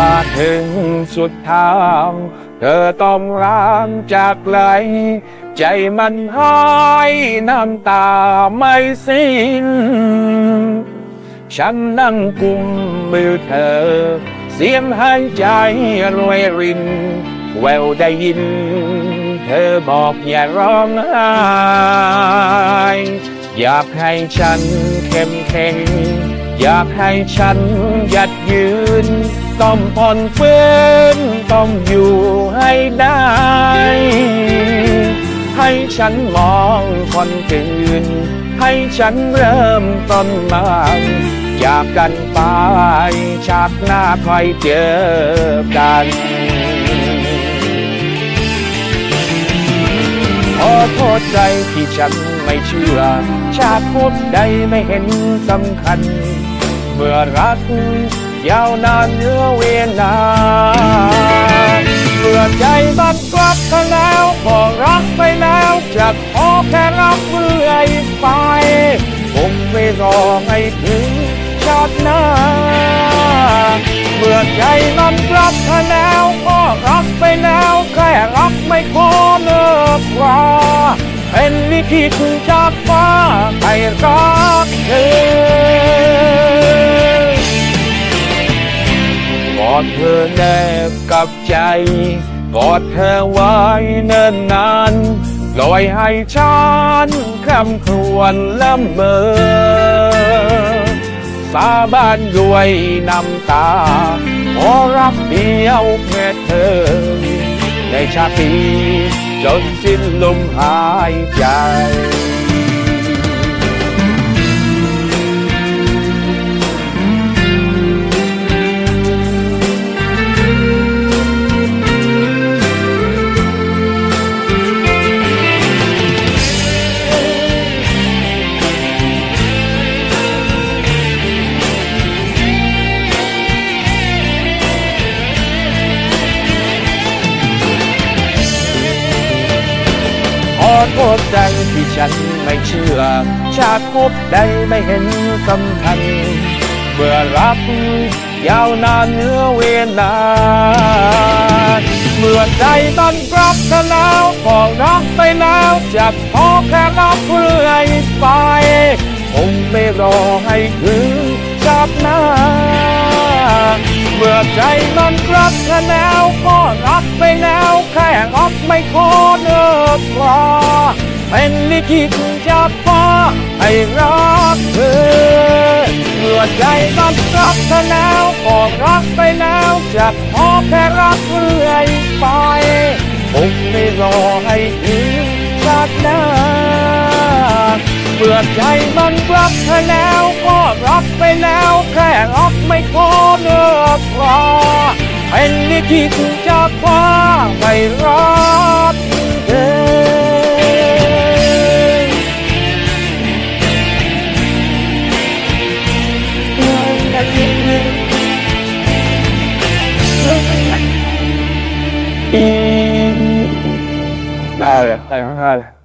มาถึงสุดทาง เธอต้องร้างจากไหล ใจมันหายน้ำตาไม่สิ้น ฉันนั่งกุมมือเธอ เสียงหายใจรวยริน แววได้ยิน เธอบอกอย่าร้องไห้ อยากให้ฉันเข้มแข็ง อยากให้ฉันยัดยืน ต้องผ่อนเฟื้นต้องอยู่ให้ได้ ให้ฉันมองคนอื่น ให้ฉันเริ่มต้นใหม่อยากกันไปชาติหน้าคอยเจอกันขอโทษใจที่ฉันไม่เชื่อ ชาติภพใดไม่เห็นสำคัญ เมื่อรักยาวนานเนื้อเวลาเมื่อใจมันกลับกันแล้วบอกรักไปแล้วจะขอแค่รับเมื่อยไปผมไม่รอให้ถึงชาติหน้าเมื่อใจมันกลับกันแล้วก็รักไปแล้วแค่รักไม่พอ เป็นลิขิตจากฟ้าให้รักเธอกอดเธอแนบกับใจกอดเธอไว้เนิ่นนานลอยให้ฉันคำครวญละเมอ สาบานด้วยน้ำตา ขอรักเดียวแค่เธอ ในชาติ นี้จนสิ้น ลมหายใจขอทษใจที่ฉันไม่เชื่อ ชาติภพใดไม่เห็นสำคัญ เมื่อรักยาวนานเนื้อเวลานเมื่อใจมันกลับกันแล้วบอกรักไปแล้วจะขอแค่รับเรื่อยไป คงไม่รอให้ถึงชาติหน้า เมื่อใจมันกลับกันแล้วก็รักไปแล้วแค่รักไม่ขอเลิกราเป็นลิขิตจากฟ้าให้รักเธอเมื่อใจมันกลับกันแล้วก็รักไปแล้วจะขอแค่รักเรื่อยไปคงไม่รอให้ถึงชาติหน้า มื่อใจมันรักเธอแล้วก็รักไปแล้วแค่รักไม่ขอเลิกราเป็นลิขิตจากฟ้าให้รักเธอได้เลยได้ข้างๆเลย